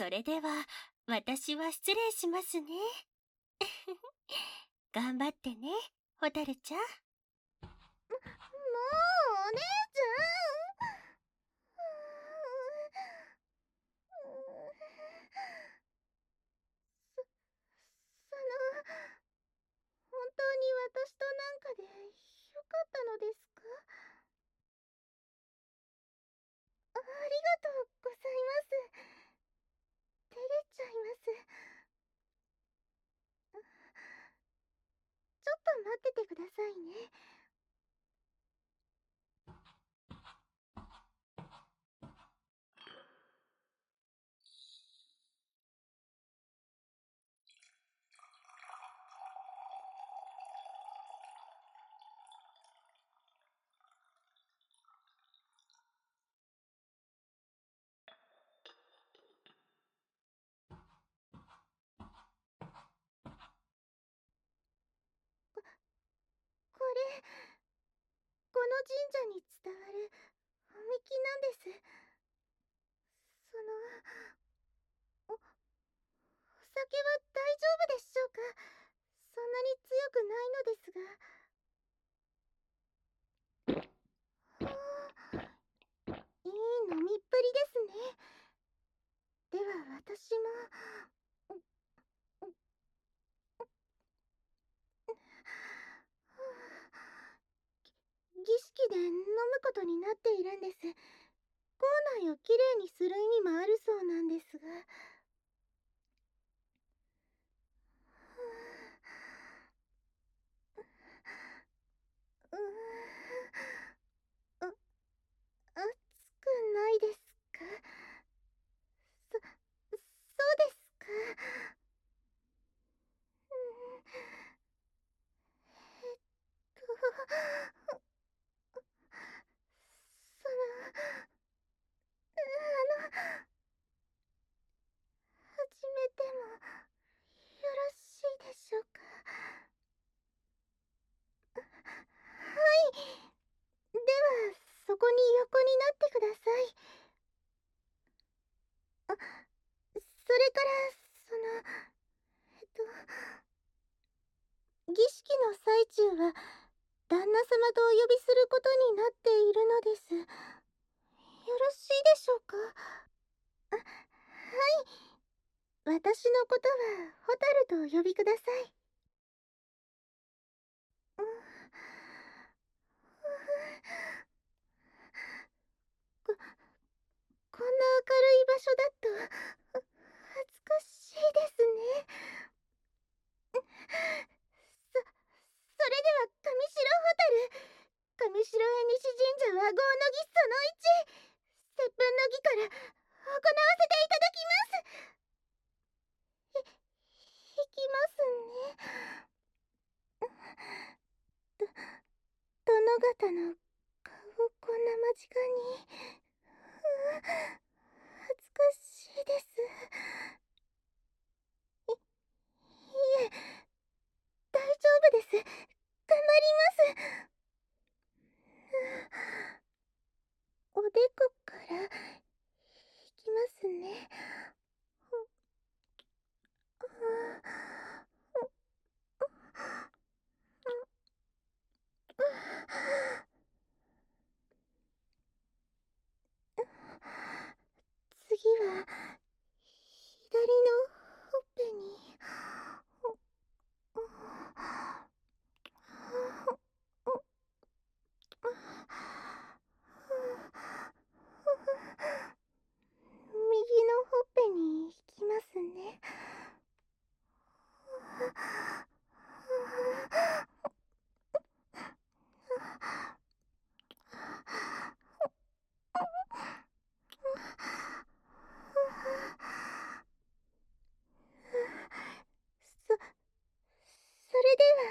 それでは、私は失礼しますね。頑張ってね、ホタルちゃん。ももう、お姉ちゃんそ、その、本当に私となんかでよかったのですか？ありがとうございます。れちゃいます。ちょっと待っててくださいね。これこの神社に伝わるおみきなんです。そのおお酒は大丈夫でしょうか？そんなに強くないのですがほういい飲みっぷりですねでは私も儀式で飲むことになっているんです校内をきれいにする意味もあるそうなんですがうーんあ熱くないですかそそうですかうんえっとそのあの始めてもよろしいでしょうかはいではそこに横になってくださいあそれからそのえっと儀式の最中は旦とお呼びすることになっているのです。よろしいでしょうか？あはい。私のことはホタルとお呼びください。ここんな明るい場所だと恥ずかしいですね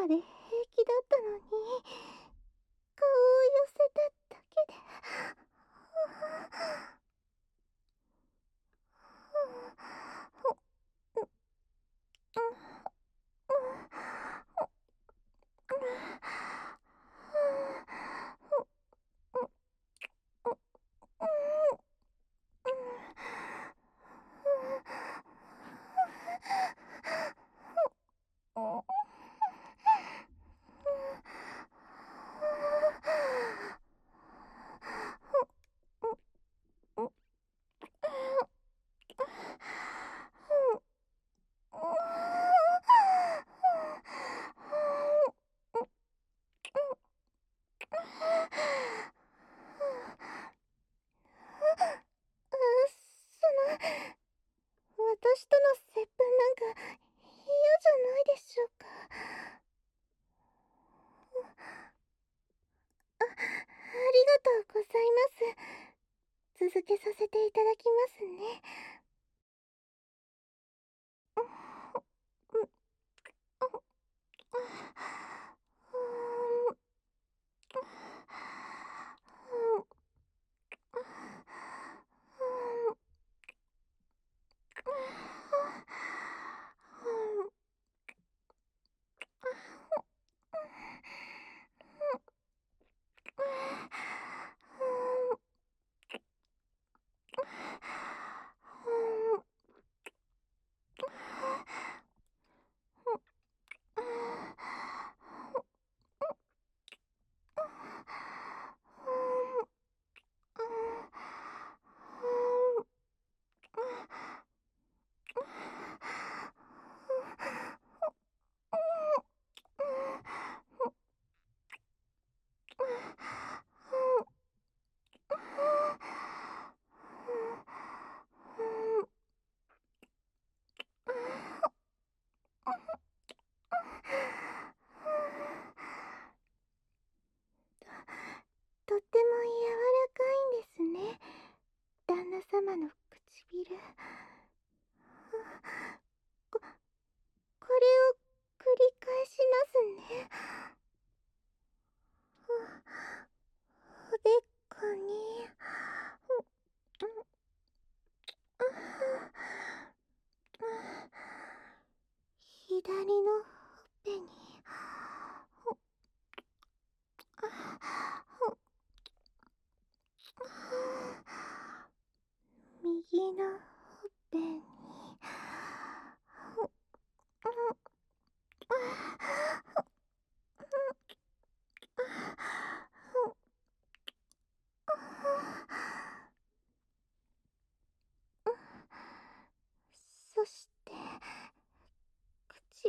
まで平気だったのに。え?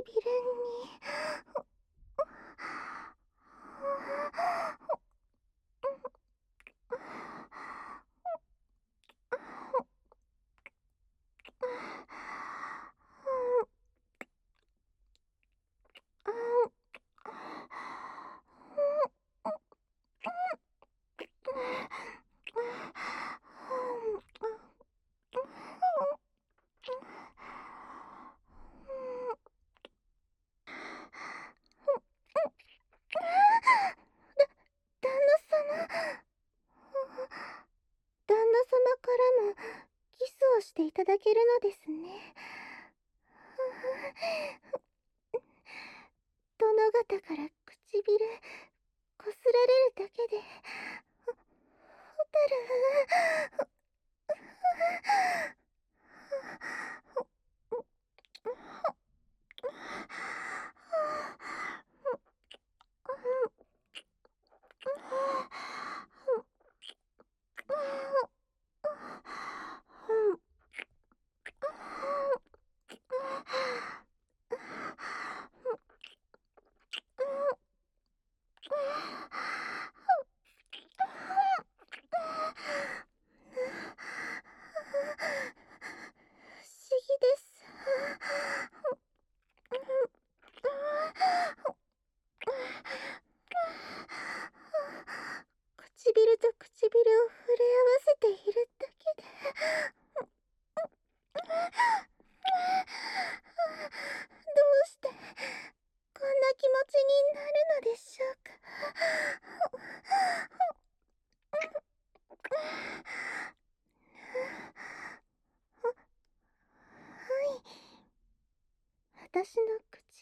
비비르니 だけるのですね。殿方から唇こすられるだけでほ蛍唇と唇を触れ合わせているだけで。どうしてこんな気持ちになるのでしょうかはい私の唇